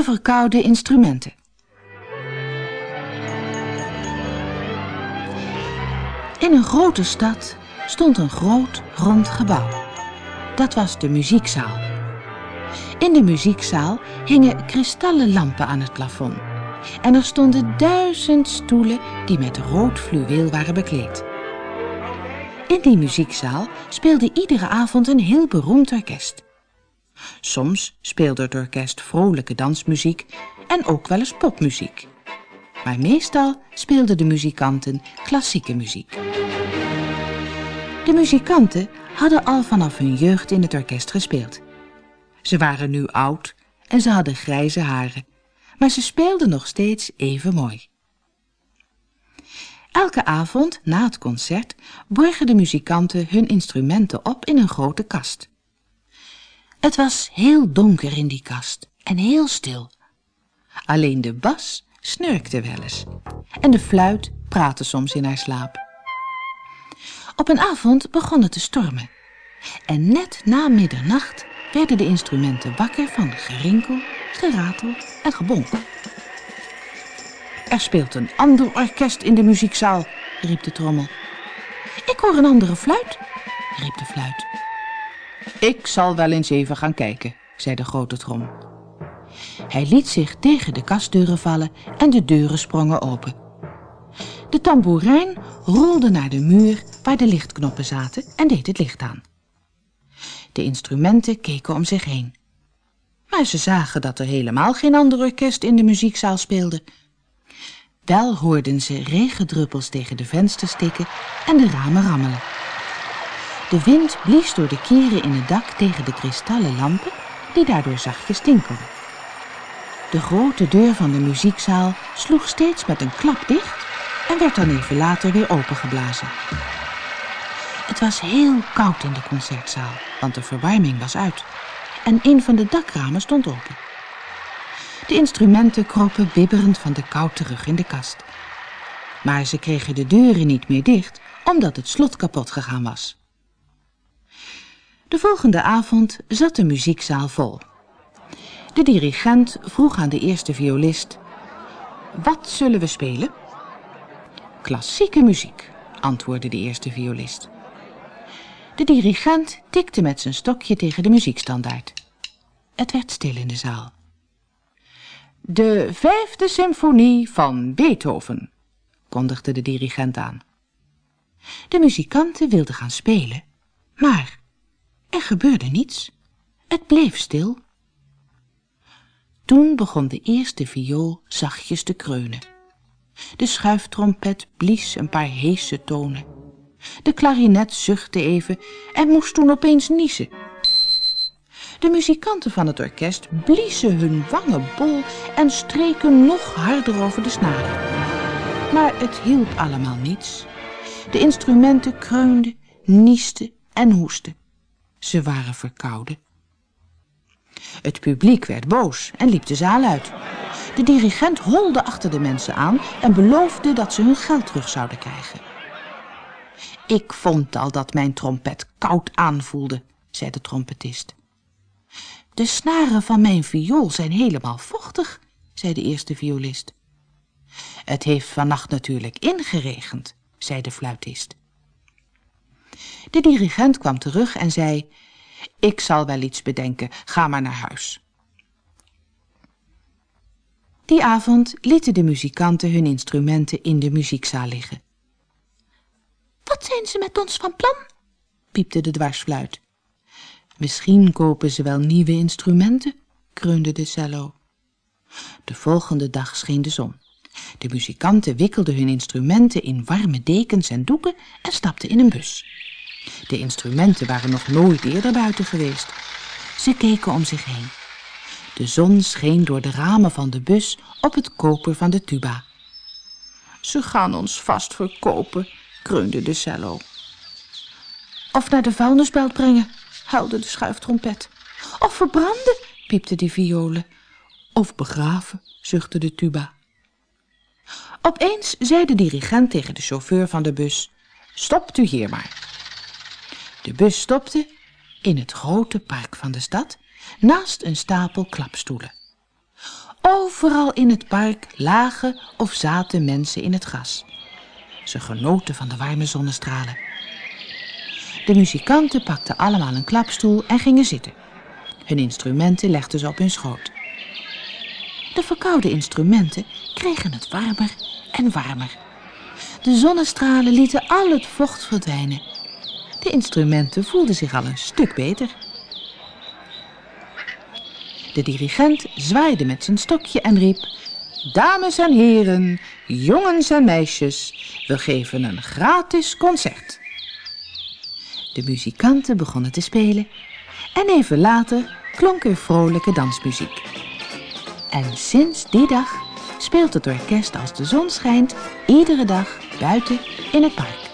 De verkoude instrumenten. In een grote stad stond een groot rond gebouw. Dat was de muziekzaal. In de muziekzaal hingen kristallen lampen aan het plafond. En er stonden duizend stoelen die met rood fluweel waren bekleed. In die muziekzaal speelde iedere avond een heel beroemd orkest. Soms speelde het orkest vrolijke dansmuziek en ook wel eens popmuziek. Maar meestal speelden de muzikanten klassieke muziek. De muzikanten hadden al vanaf hun jeugd in het orkest gespeeld. Ze waren nu oud en ze hadden grijze haren, maar ze speelden nog steeds even mooi. Elke avond na het concert borgen de muzikanten hun instrumenten op in een grote kast. Het was heel donker in die kast en heel stil. Alleen de bas snurkte wel eens en de fluit praatte soms in haar slaap. Op een avond begon het te stormen. En net na middernacht werden de instrumenten wakker van gerinkel, geratel en gebonk. Er speelt een ander orkest in de muziekzaal, riep de trommel. Ik hoor een andere fluit, riep de fluit. Ik zal wel eens even gaan kijken, zei de grote trom. Hij liet zich tegen de kastdeuren vallen en de deuren sprongen open. De tamboerijn rolde naar de muur waar de lichtknoppen zaten en deed het licht aan. De instrumenten keken om zich heen. Maar ze zagen dat er helemaal geen ander orkest in de muziekzaal speelde. Wel hoorden ze regendruppels tegen de vensters tikken en de ramen rammelen. De wind blies door de kieren in het dak tegen de kristallen lampen die daardoor zachtjes tinkelden. De grote deur van de muziekzaal sloeg steeds met een klap dicht en werd dan even later weer opengeblazen. Het was heel koud in de concertzaal, want de verwarming was uit. En een van de dakramen stond open. De instrumenten kropen bibberend van de kou terug in de kast. Maar ze kregen de deuren niet meer dicht, omdat het slot kapot gegaan was. De volgende avond zat de muziekzaal vol. De dirigent vroeg aan de eerste violist... Wat zullen we spelen? Klassieke muziek, antwoordde de eerste violist. De dirigent tikte met zijn stokje tegen de muziekstandaard. Het werd stil in de zaal. De vijfde symfonie van Beethoven, kondigde de dirigent aan. De muzikanten wilden gaan spelen, maar er gebeurde niets. Het bleef stil. Toen begon de eerste viool zachtjes te kreunen. De schuiftrompet blies een paar heese tonen. De klarinet zuchtte even en moest toen opeens niezen. De muzikanten van het orkest bliezen hun wangen bol en streken nog harder over de snaren. Maar het hielp allemaal niets. De instrumenten kreunden, niesten en hoesten. Ze waren verkouden. Het publiek werd boos en liep de zaal uit. De dirigent holde achter de mensen aan en beloofde dat ze hun geld terug zouden krijgen. Ik vond al dat mijn trompet koud aanvoelde, zei de trompetist. De snaren van mijn viool zijn helemaal vochtig, zei de eerste violist. Het heeft vannacht natuurlijk ingeregend, zei de fluitist. De dirigent kwam terug en zei, ik zal wel iets bedenken, ga maar naar huis. Die avond lieten de muzikanten hun instrumenten in de muziekzaal liggen. Wat zijn ze met ons van plan? piepte de dwarsfluit. Misschien kopen ze wel nieuwe instrumenten, kreunde de cello. De volgende dag scheen de zon. De muzikanten wikkelden hun instrumenten in warme dekens en doeken en stapten in een bus. De instrumenten waren nog nooit eerder buiten geweest. Ze keken om zich heen. De zon scheen door de ramen van de bus op het koper van de tuba. Ze gaan ons vast verkopen, kreunde de cello. Of naar de vuilnisbelt brengen, huilde de schuiftrompet. Of verbranden, piepte de violen. Of begraven, zuchtte de tuba. Opeens zei de dirigent tegen de chauffeur van de bus, stopt u hier maar. De bus stopte in het grote park van de stad, naast een stapel klapstoelen. Overal in het park lagen of zaten mensen in het gras. Ze genoten van de warme zonnestralen. De muzikanten pakten allemaal een klapstoel en gingen zitten. Hun instrumenten legden ze op hun schoot. De verkoude instrumenten kregen het warmer en warmer. De zonnestralen lieten al het vocht verdwijnen. De instrumenten voelden zich al een stuk beter. De dirigent zwaaide met zijn stokje en riep... Dames en heren, jongens en meisjes, we geven een gratis concert. De muzikanten begonnen te spelen en even later klonk er vrolijke dansmuziek. En sinds die dag speelt het orkest als de zon schijnt iedere dag buiten in het park.